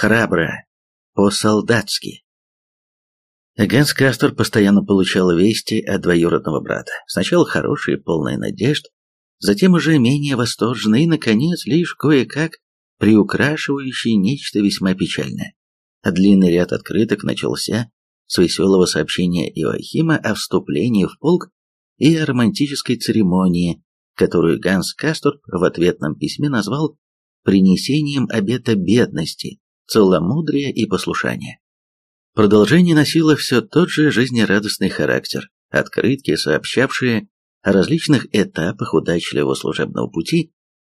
храбро, по-солдатски. Ганс Кастер постоянно получал вести от двоюродного брата. Сначала хорошие, полные надежд, затем уже менее восторженные и, наконец, лишь кое-как приукрашивающие нечто весьма печальное. Длинный ряд открыток начался с веселого сообщения Иоахима о вступлении в полк и о романтической церемонии, которую Ганс Касторп в ответном письме назвал принесением обета бедности, целомудрия и послушания. Продолжение носило все тот же жизнерадостный характер, открытки, сообщавшие о различных этапах удачливого служебного пути,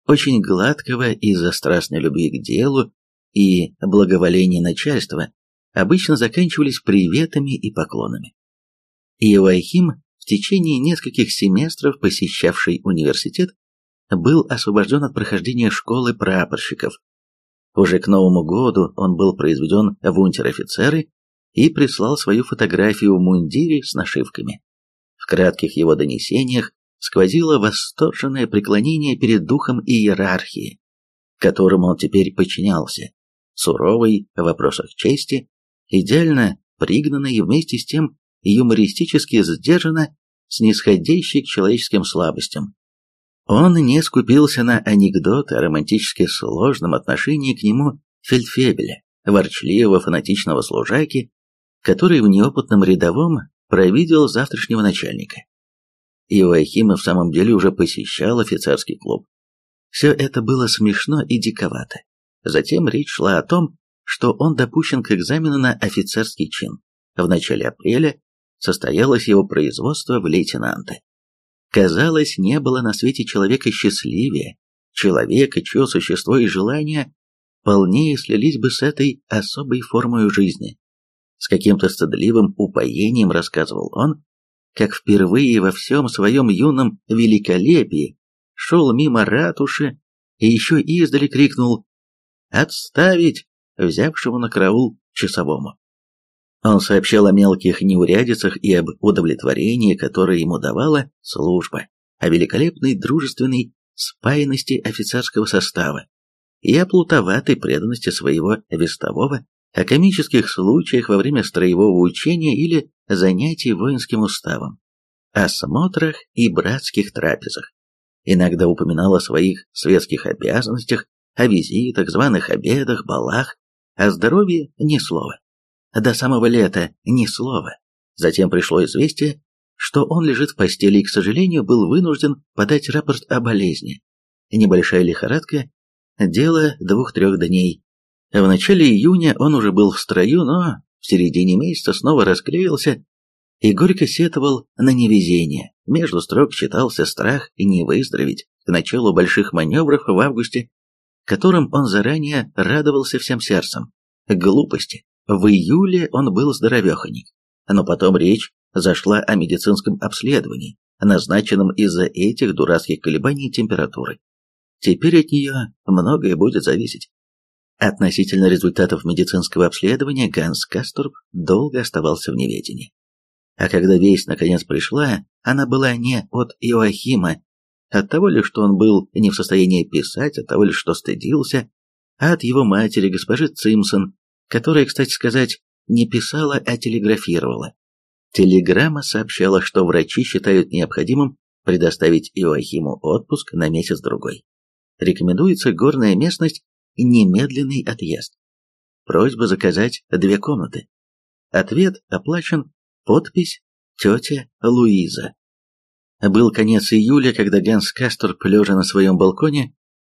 очень гладкого из-за страстной любви к делу и благоволения начальства, обычно заканчивались приветами и поклонами. Иоахим, в течение нескольких семестров посещавший университет, был освобожден от прохождения школы прапорщиков. Уже к Новому году он был произведен в унтер-офицеры и прислал свою фотографию в мундире с нашивками. В кратких его донесениях сквозило восторженное преклонение перед духом иерархии, которому он теперь подчинялся, суровый в вопросах чести, идеально пригнанный и вместе с тем юмористически сдержанно, снисходящий к человеческим слабостям. Он не скупился на анекдоты о романтически сложном отношении к нему фельдфебеля, ворчливого фанатичного служаки, который в неопытном рядовом провидел завтрашнего начальника. Иоахима в самом деле уже посещал офицерский клуб. Все это было смешно и диковато. Затем речь шла о том, что он допущен к экзамену на офицерский чин. В начале апреля состоялось его производство в лейтенанты. Казалось, не было на свете человека счастливее, человека, чье существо и желания полнее слились бы с этой особой формой жизни. С каким-то стыдливым упоением рассказывал он, как впервые во всем своем юном великолепии шел мимо ратуши и еще издали крикнул «Отставить!» взявшему на караул часовому. Он сообщал о мелких неурядицах и об удовлетворении, которое ему давала служба, о великолепной дружественной спаянности офицерского состава и о плутоватой преданности своего вестового о комических случаях во время строевого учения или занятий воинским уставом, о смотрах и братских трапезах. Иногда упоминал о своих светских обязанностях, о визитах, званых обедах, балах, о здоровье ни слова. До самого лета ни слова. Затем пришло известие, что он лежит в постели и, к сожалению, был вынужден подать рапорт о болезни. Небольшая лихорадка, дело двух-трех дней, в начале июня он уже был в строю, но в середине месяца снова расклеился и горько сетовал на невезение. Между строк читался страх не выздороветь к началу больших маневров в августе, которым он заранее радовался всем сердцем. Глупости. В июле он был здоровеханик. Но потом речь зашла о медицинском обследовании, назначенном из-за этих дурацких колебаний температуры. Теперь от нее многое будет зависеть. Относительно результатов медицинского обследования Ганс Касторб долго оставался в неведении. А когда весть наконец пришла, она была не от Иоахима, от того ли, что он был не в состоянии писать, от того ли, что стыдился, а от его матери, госпожи Цимсон, которая, кстати сказать, не писала, а телеграфировала. Телеграмма сообщала, что врачи считают необходимым предоставить Иоахиму отпуск на месяц-другой. Рекомендуется горная местность немедленный отъезд. Просьба заказать две комнаты. Ответ оплачен. Подпись «Тетя Луиза». Был конец июля, когда Ганс Кастер, лежа на своем балконе,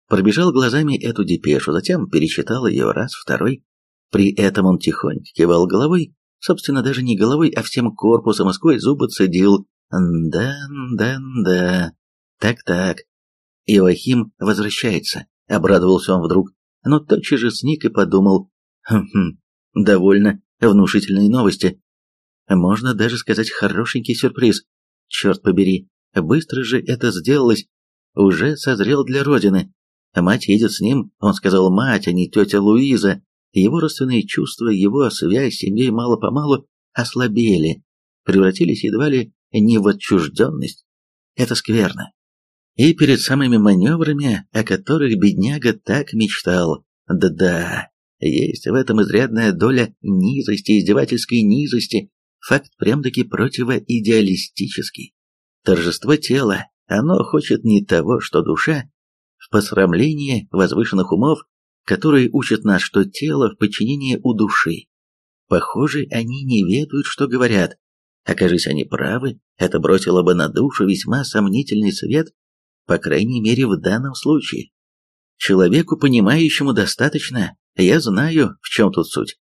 пробежал глазами эту депешу, затем перечитал ее раз, второй. При этом он тихонько кивал головой, собственно, даже не головой, а всем корпусом, и сквозь зубы цедил «Да, да, да, так-так». Иоахим возвращается, обрадовался он вдруг но тотчас же сник и подумал, хм, довольно внушительные новости. Можно даже сказать хорошенький сюрприз. Черт побери, быстро же это сделалось. Уже созрел для родины. Мать едет с ним, он сказал мать, а не тетя Луиза. Его родственные чувства, его связь с семьей мало-помалу ослабели, превратились едва ли не в отчужденность. Это скверно. И перед самыми маневрами, о которых бедняга так мечтал, да-да, Есть в этом изрядная доля низости, издевательской низости, факт прям-таки противоидеалистический. Торжество тела, оно хочет не того, что душа, в посрамлении возвышенных умов, которые учат нас, что тело в подчинении у души. Похоже, они не ведают, что говорят. Окажись они правы, это бросило бы на душу весьма сомнительный свет, по крайней мере в данном случае. Человеку, понимающему достаточно, я знаю, в чем тут суть.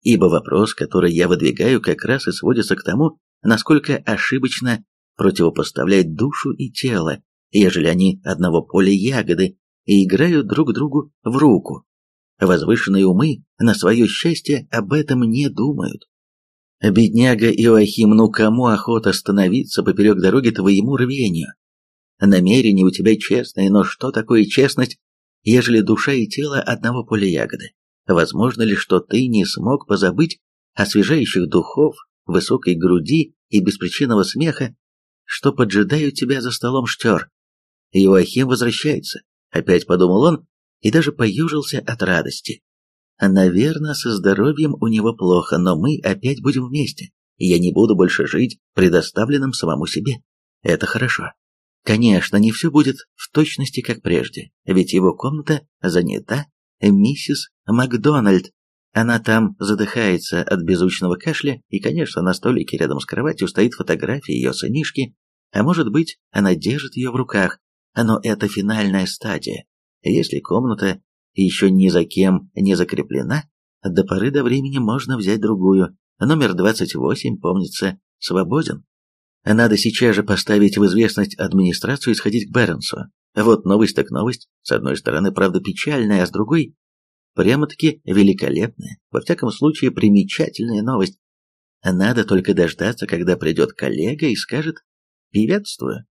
Ибо вопрос, который я выдвигаю, как раз и сводится к тому, насколько ошибочно противопоставлять душу и тело, ежели они одного поля ягоды и играют друг другу в руку. Возвышенные умы, на свое счастье, об этом не думают. Бедняга Иоахим, ну кому охота становиться поперек дороги твоему рвению? Намерение у тебя честное, но что такое честность, ежели душа и тело одного поля ягоды? Возможно ли, что ты не смог позабыть освежающих духов, высокой груди и беспричинного смеха, что поджидают тебя за столом штер? Иоахим возвращается, опять подумал он, и даже поюжился от радости. Наверное, со здоровьем у него плохо, но мы опять будем вместе. Я не буду больше жить предоставленным самому себе. Это хорошо. Конечно, не все будет в точности как прежде, ведь его комната занята миссис Макдональд. Она там задыхается от беззвучного кашля, и, конечно, на столике рядом с кроватью стоит фотография ее сынишки, а может быть, она держит ее в руках, но это финальная стадия. Если комната еще ни за кем не закреплена, до поры до времени можно взять другую. Номер 28, помнится, свободен. Надо сейчас же поставить в известность администрацию и сходить к Бернсу. Вот новость так новость. С одной стороны, правда, печальная, а с другой прямо-таки великолепная, во всяком случае примечательная новость. Надо только дождаться, когда придет коллега и скажет «Приветствую».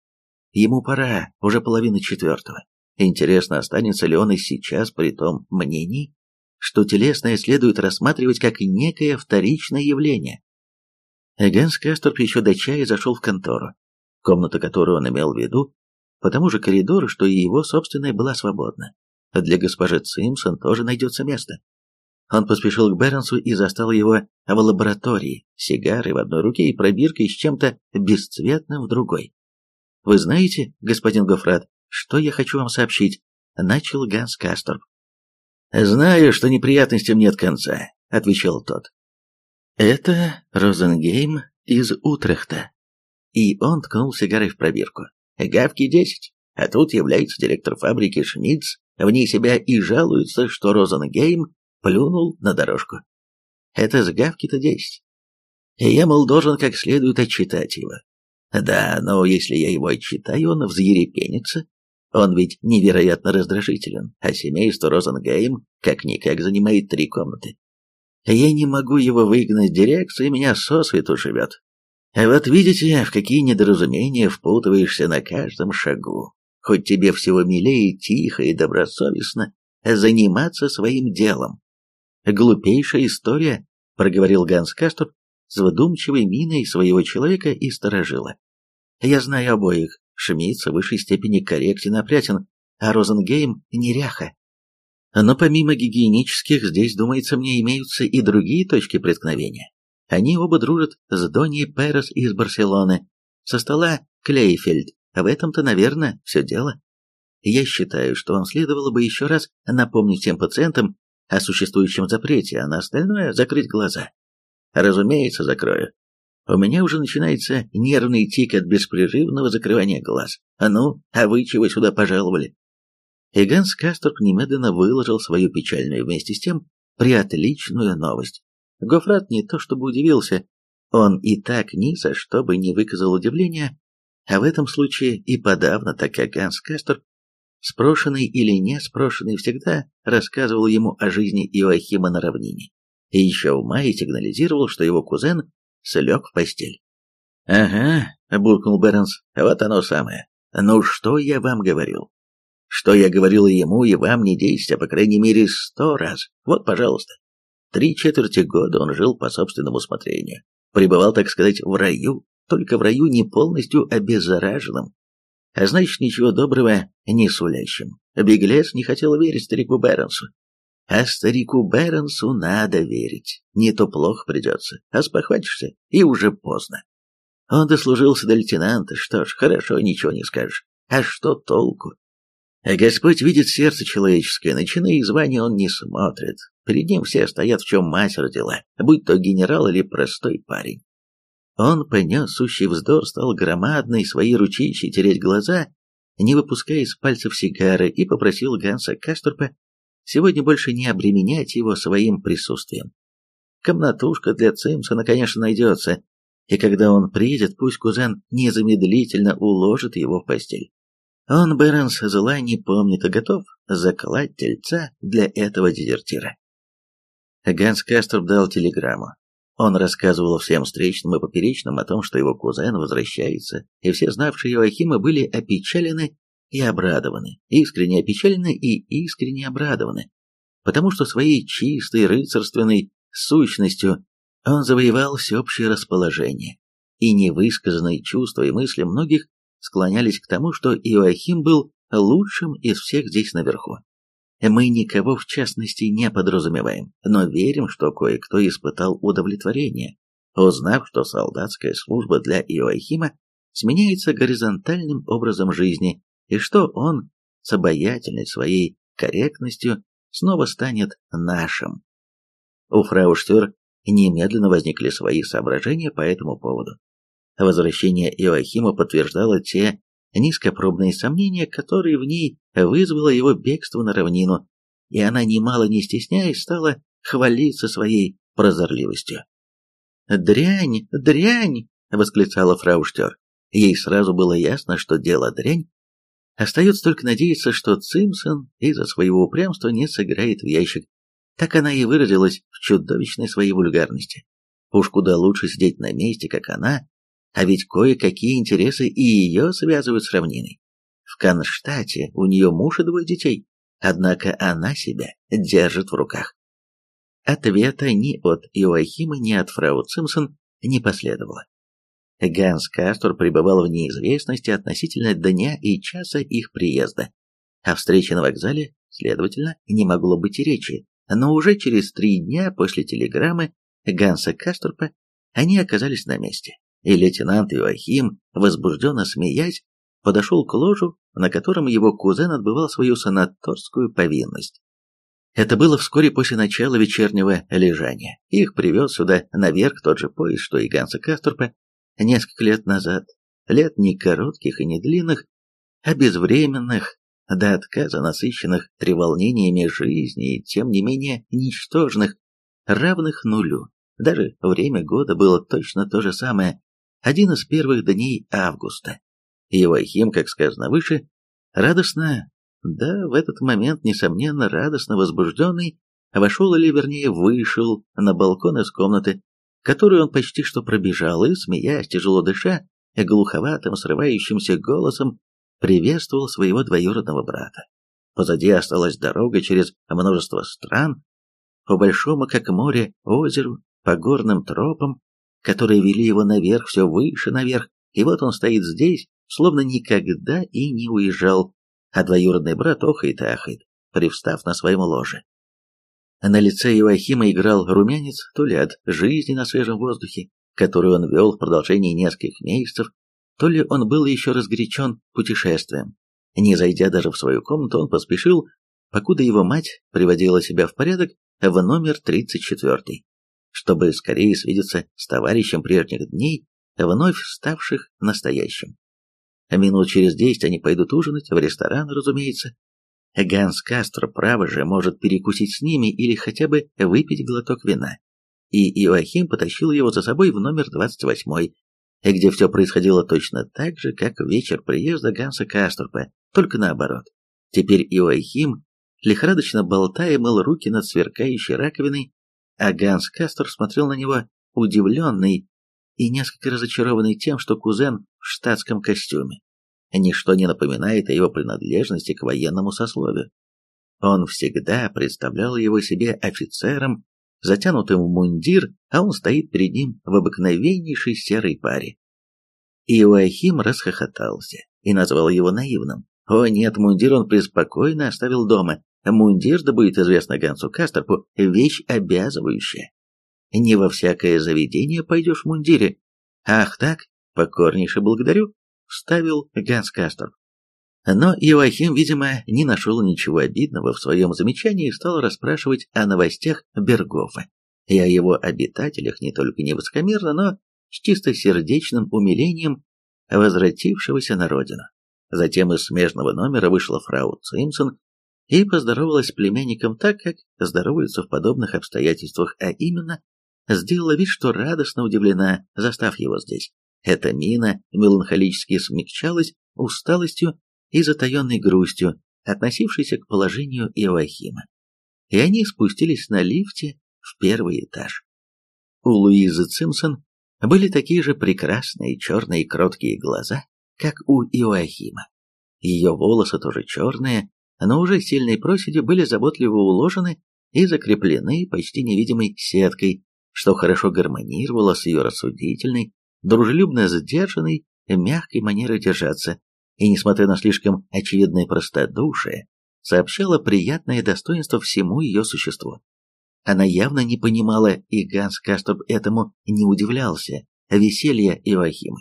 Ему пора, уже половина четвертого. Интересно, останется ли он и сейчас при том мнении, что телесное следует рассматривать как некое вторичное явление, Ганс Касторп еще до чая зашел в контору, комната которую он имел в виду, по тому же коридору, что и его собственная была свободна. Для госпожи Цимсон тоже найдется место. Он поспешил к Бернсу и застал его в лаборатории, сигарой в одной руке и пробиркой с чем-то бесцветным в другой. «Вы знаете, господин Гофрат, что я хочу вам сообщить?» — начал Ганс Касторп. «Знаю, что неприятностям нет конца», — отвечал тот. Это Розенгейм из Утрехта. И он ткнул сигарой в пробирку. Гавки 10. А тут является директор фабрики Шмидц, вне себя и жалуется, что Розенгейм плюнул на дорожку. Это с Гавки-то 10. И я, мол, должен как следует отчитать его. Да, но если я его отчитаю, он взъерепенится. Он ведь невероятно раздражителен, а семейство Розенгейм как-никак занимает три комнаты. Я не могу его выгнать, дирекция меня сосвету живет. А вот видите, в какие недоразумения впутываешься на каждом шагу. Хоть тебе всего милее тихо и добросовестно заниматься своим делом. Глупейшая история, проговорил Ганс Кастур с вдумчивой миной своего человека и сторожила. Я знаю обоих. Шмидц в высшей степени корректен и опрятен, а Розенгейм неряха. Но помимо гигиенических, здесь, думается мне, имеются и другие точки преткновения. Они оба дружат с Донни Перес из Барселоны, со стола Клейфельд. В этом-то, наверное, все дело. Я считаю, что вам следовало бы еще раз напомнить всем пациентам о существующем запрете, а на остальное закрыть глаза. Разумеется, закрою. У меня уже начинается нервный тик от беспрерывного закрывания глаз. А ну, а вы чего сюда пожаловали? И Ганс Касторп немедленно выложил свою печальную вместе с тем приотличную новость. Гофрат не то чтобы удивился, он и так ни за что бы не выказал удивления, а в этом случае и подавно, так как Ганс Касторп, спрошенный или не спрошенный, всегда рассказывал ему о жизни Иоахима на равнине, и еще в мае сигнализировал, что его кузен слег в постель. «Ага», — буркнул Бернс, — «вот оно самое. Ну что я вам говорил? Что я говорил ему и вам не десять, а по крайней мере сто раз. Вот, пожалуйста. Три четверти года он жил по собственному усмотрению. Пребывал, так сказать, в раю, только в раю не полностью обеззараженным. А значит, ничего доброго не сулящим. Беглец не хотел верить старику Бернсу. А старику Бернсу надо верить. Не то плохо придется, а спохватишься, и уже поздно. Он дослужился до лейтенанта, что ж, хорошо, ничего не скажешь. А что толку? А Господь видит сердце человеческое, на чины и звания он не смотрит. Перед ним все стоят, в чем мать родила, будь то генерал или простой парень. Он понес сущий вздор, стал громадный, свои ручищи тереть глаза, не выпуская из пальцев сигары, и попросил Ганса Касторпа сегодня больше не обременять его своим присутствием. Комнатушка для Цимсона, конечно, найдется, и когда он приедет, пусть кузен незамедлительно уложит его в постель. Он, Бернс, зла не помнит и готов заклать тельца для этого дезертира. Ганс Касторп дал телеграмму. Он рассказывал всем встречным и поперечным о том, что его кузен возвращается, и все знавшие Иоахима были опечалены и обрадованы, искренне опечалены и искренне обрадованы, потому что своей чистой рыцарственной сущностью он завоевал всеобщее расположение, и невысказанные чувства и мысли многих склонялись к тому, что Иоахим был лучшим из всех здесь наверху. Мы никого в частности не подразумеваем, но верим, что кое-кто испытал удовлетворение, узнав, что солдатская служба для Иоахима сменяется горизонтальным образом жизни, и что он с обаятельной своей корректностью снова станет нашим. У фрау Штюр немедленно возникли свои соображения по этому поводу. Возвращение Иоахима подтверждало те низкопробные сомнения, которые в ней вызвало его бегство на равнину, и она, немало не стесняясь, стала хвалиться своей прозорливостью. «Дрянь, дрянь!» — восклицала фрау Штер. Ей сразу было ясно, что дело дрянь. Остается только надеяться, что Цимсон из-за своего упрямства не сыграет в ящик. Так она и выразилась в чудовищной своей вульгарности. Уж куда лучше сидеть на месте, как она, а ведь кое-какие интересы и ее связывают с равниной. В Канштате у нее муж и двое детей, однако она себя держит в руках. Ответа ни от Иоахима, ни от фрау Цимсон не последовало. Ганс Кастор пребывал в неизвестности относительно дня и часа их приезда. О встрече на вокзале, следовательно, не могло быть и речи, но уже через три дня после телеграммы Ганса Касторпа они оказались на месте и лейтенант Иоахим, возбужденно смеясь, подошел к ложу, на котором его кузен отбывал свою санаторскую повинность. Это было вскоре после начала вечернего лежания. Их привез сюда наверх тот же поезд, что и Ганса Касторпа, несколько лет назад. Лет не коротких и не длинных, а безвременных, до отказа насыщенных треволнениями жизни и, тем не менее, ничтожных, равных нулю. Даже время года было точно то же самое, один из первых дней августа. Иоахим, как сказано выше, радостно, да, в этот момент, несомненно, радостно возбужденный, вошел или, вернее, вышел на балкон из комнаты, которую он почти что пробежал, и, смеясь, тяжело дыша, глуховатым, срывающимся голосом, приветствовал своего двоюродного брата. Позади осталась дорога через множество стран, по большому, как море, озеру, по горным тропам, которые вели его наверх, все выше наверх, и вот он стоит здесь, словно никогда и не уезжал, а двоюродный брат охает и ахает, привстав на своем ложе. На лице Иоахима играл румянец то ли от жизни на свежем воздухе, которую он вел в продолжении нескольких месяцев, то ли он был еще разгорячен путешествием. Не зайдя даже в свою комнату, он поспешил, покуда его мать приводила себя в порядок, в номер 34 чтобы скорее свидеться с товарищем прежних дней, вновь ставших настоящим. Минут через десять они пойдут ужинать, в ресторан, разумеется. Ганс Кастро, право же, может перекусить с ними или хотя бы выпить глоток вина. И Иоахим потащил его за собой в номер 28, где все происходило точно так же, как в вечер приезда Ганса Касторпа, только наоборот. Теперь Иоахим, лихорадочно болтая, мыл руки над сверкающей раковиной а Ганс Кастер смотрел на него удивленный и несколько разочарованный тем, что кузен в штатском костюме. Ничто не напоминает о его принадлежности к военному сословию. Он всегда представлял его себе офицером, затянутым в мундир, а он стоит перед ним в обыкновеннейшей серой паре. Иоахим расхохотался и назвал его наивным. О нет, мундир он преспокойно оставил дома, Мундир, да будет известно Гансу Кастерпу, вещь обязывающая. Не во всякое заведение пойдешь в мундире. Ах так, покорнейше благодарю, вставил Ганс Кастерп. Но Иоахим, видимо, не нашел ничего обидного в своем замечании и стал расспрашивать о новостях Бергофа и о его обитателях не только не высокомерно, но с чистосердечным умилением возвратившегося на родину. Затем из смежного номера вышла фрау Цимсон и поздоровалась с племянником так, как здороваются в подобных обстоятельствах, а именно, сделала вид, что радостно удивлена, застав его здесь. Эта мина меланхолически смягчалась усталостью и затаенной грустью, относившейся к положению Иоахима. И они спустились на лифте в первый этаж. У Луизы Цимсон были такие же прекрасные черные кроткие глаза, как у Иоахима. Ее волосы тоже черные, но уже сильной проседью были заботливо уложены и закреплены почти невидимой сеткой, что хорошо гармонировало с ее рассудительной, дружелюбно сдержанной, мягкой манерой держаться, и, несмотря на слишком очевидное простодушие, сообщала приятное достоинство всему ее существу. Она явно не понимала, и Ганс Касторб этому не удивлялся, веселья Иоахима,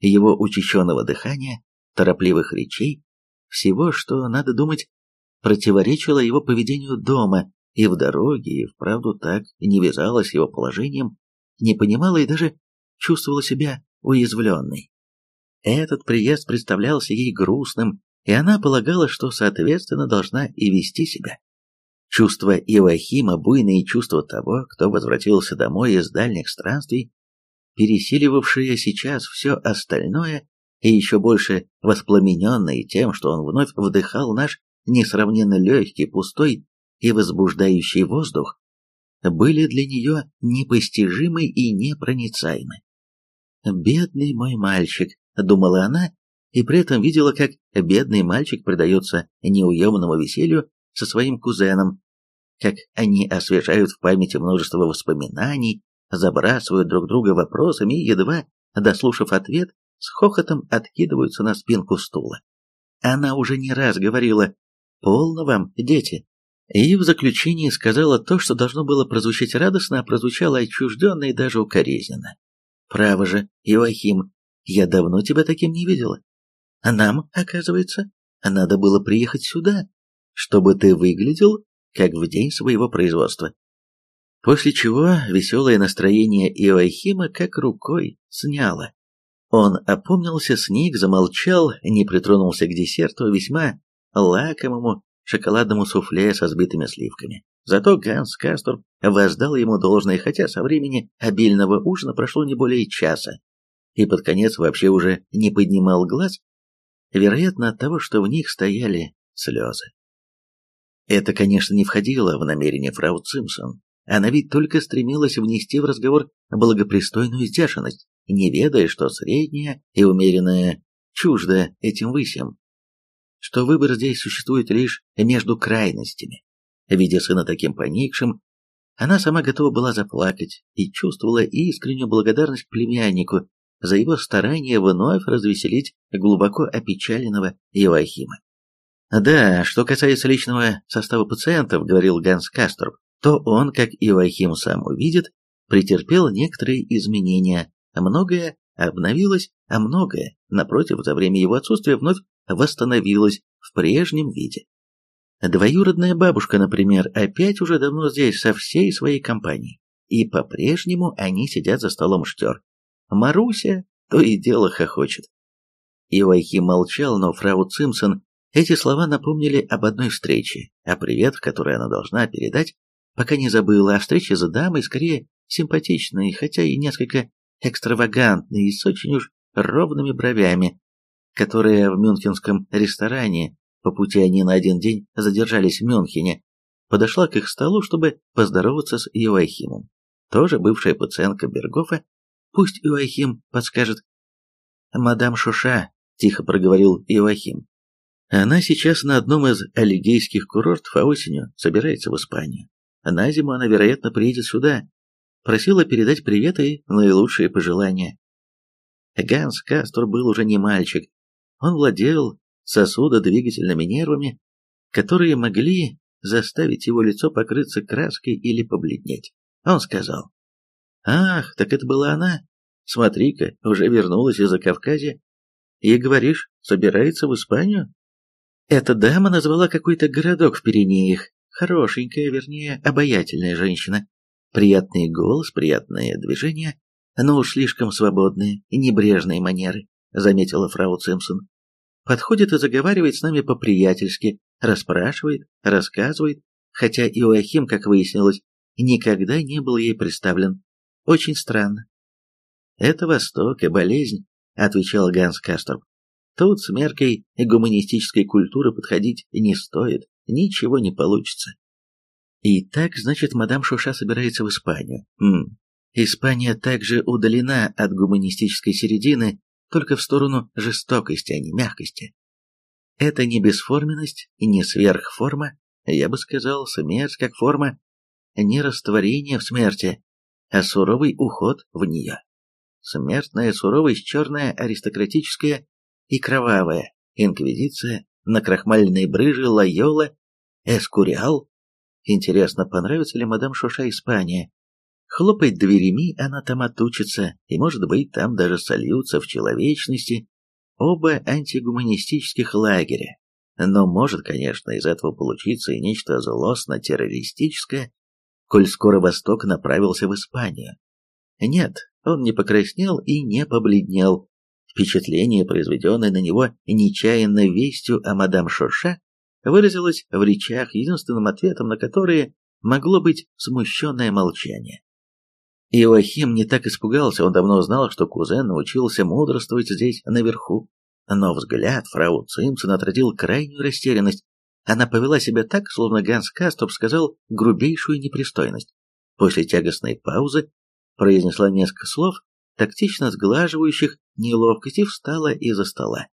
его учащенного дыхания, торопливых речей, всего, что, надо думать, противоречило его поведению дома и в дороге, и вправду так не вязалось его положением, не понимала и даже чувствовала себя уязвленной. Этот приезд представлялся ей грустным, и она полагала, что, соответственно, должна и вести себя. Чувство Иоахима, буйные чувства того, кто возвратился домой из дальних странствий, пересиливавшие сейчас все остальное, и еще больше воспламененные тем, что он вновь вдыхал наш несравненно легкий, пустой и возбуждающий воздух, были для нее непостижимы и непроницаемы. «Бедный мой мальчик», — думала она, и при этом видела, как бедный мальчик предается неуемному веселью со своим кузеном, как они освежают в памяти множество воспоминаний, забрасывают друг друга вопросами и, едва дослушав ответ, с хохотом откидываются на спинку стула. Она уже не раз говорила «Полно вам, дети!» И в заключении сказала то, что должно было прозвучать радостно, а прозвучало отчужденно и даже укоризненно. «Право же, Иоахим, я давно тебя таким не видела. А нам, оказывается, надо было приехать сюда, чтобы ты выглядел, как в день своего производства. После чего веселое настроение Иоахима как рукой сняло. Он опомнился, сник, замолчал, не притронулся к десерту, весьма лакомому шоколадному суфле со сбитыми сливками. Зато Ганс Кастор воздал ему должное, хотя со времени обильного ужина прошло не более часа, и под конец вообще уже не поднимал глаз, вероятно от того, что в них стояли слезы. Это, конечно, не входило в намерение фрау Цимсон. Она ведь только стремилась внести в разговор благопристойную сдержанность, не ведая, что средняя и умеренная чуждо этим высям. Что выбор здесь существует лишь между крайностями. Видя сына таким поникшим, она сама готова была заплакать и чувствовала искреннюю благодарность племяннику за его старание вновь развеселить глубоко опечаленного Иоахима. Да, что касается личного состава пациентов, говорил Ганс Касторб, то он, как и Вахим сам увидит, претерпел некоторые изменения. Многое обновилось, а многое, напротив, за время его отсутствия вновь восстановилось в прежнем виде. Двоюродная бабушка, например, опять уже давно здесь со всей своей компанией, и по-прежнему они сидят за столом штер. Маруся то и дело хохочет. Ивайхи молчал, но фрау Цимсон эти слова напомнили об одной встрече, о привет, который она должна передать, пока не забыла, о встрече с дамой, скорее симпатичной, хотя и несколько экстравагантной и с очень уж ровными бровями, которая в мюнхенском ресторане, по пути они на один день задержались в Мюнхене, подошла к их столу, чтобы поздороваться с Иоахимом. Тоже бывшая пациентка Бергофа, пусть Иоахим подскажет. «Мадам Шуша», — тихо проговорил Иоахим, она сейчас на одном из алигейских курортов, а осенью собирается в Испанию. На зиму она, вероятно, приедет сюда. Просила передать привет и наилучшие пожелания. Ганс Кастор был уже не мальчик. Он владел сосудодвигательными нервами, которые могли заставить его лицо покрыться краской или побледнеть. Он сказал, «Ах, так это была она? Смотри-ка, уже вернулась из-за Кавказа. И, говоришь, собирается в Испанию?» Эта дама назвала какой-то городок в Пиренеях. Хорошенькая, вернее, обаятельная женщина. Приятный голос, приятные движения, но уж слишком свободные и небрежные манеры, заметила фрау Цимпсон. Подходит и заговаривает с нами по-приятельски, расспрашивает, рассказывает, хотя Иоахим, как выяснилось, никогда не был ей представлен. Очень странно. «Это Восток и болезнь», — отвечал Ганс Касторб. «Тут с меркой гуманистической культуры подходить не стоит, ничего не получится». И так, значит, мадам Шуша собирается в Испанию. Хм. Испания также удалена от гуманистической середины, только в сторону жестокости, а не мягкости. Это не бесформенность и не сверхформа, я бы сказал, смерть как форма, не растворение в смерти, а суровый уход в нее. Смертная суровость черная, аристократическая и кровавая, инквизиция, накрахмальные брыжи, лайола, эскуриал. Интересно, понравится ли мадам Шуша Испания? Хлопать дверями она там отучится, и, может быть, там даже сольются в человечности оба антигуманистических лагеря. Но может, конечно, из этого получиться и нечто злостно-террористическое, коль скоро Восток направился в Испанию. Нет, он не покраснел и не побледнел. Впечатление, произведенное на него нечаянно вестью о мадам Шоша, выразилось в речах, единственным ответом на которые могло быть смущенное молчание. Иоахим не так испугался, он давно знал, что кузен научился мудрствовать здесь, наверху. Но взгляд фрау Цимпсон отразил крайнюю растерянность. Она повела себя так, словно Ганс Кастоп сказал грубейшую непристойность. После тягостной паузы произнесла несколько слов, тактично сглаживающих неловкость, и встала из-за стола.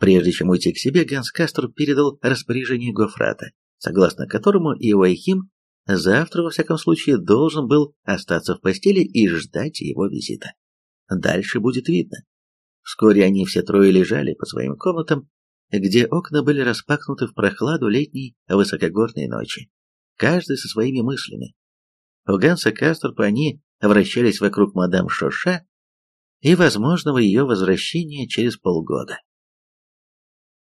Прежде чем уйти к себе, Ганс Кастер передал распоряжение Гофрата, согласно которому Иоахим Завтра, во всяком случае, должен был остаться в постели и ждать его визита. Дальше будет видно. Вскоре они все трое лежали по своим комнатам, где окна были распахнуты в прохладу летней высокогорной ночи, каждый со своими мыслями. У Ганса Касторпа они вращались вокруг мадам Шоша и возможного ее возвращения через полгода.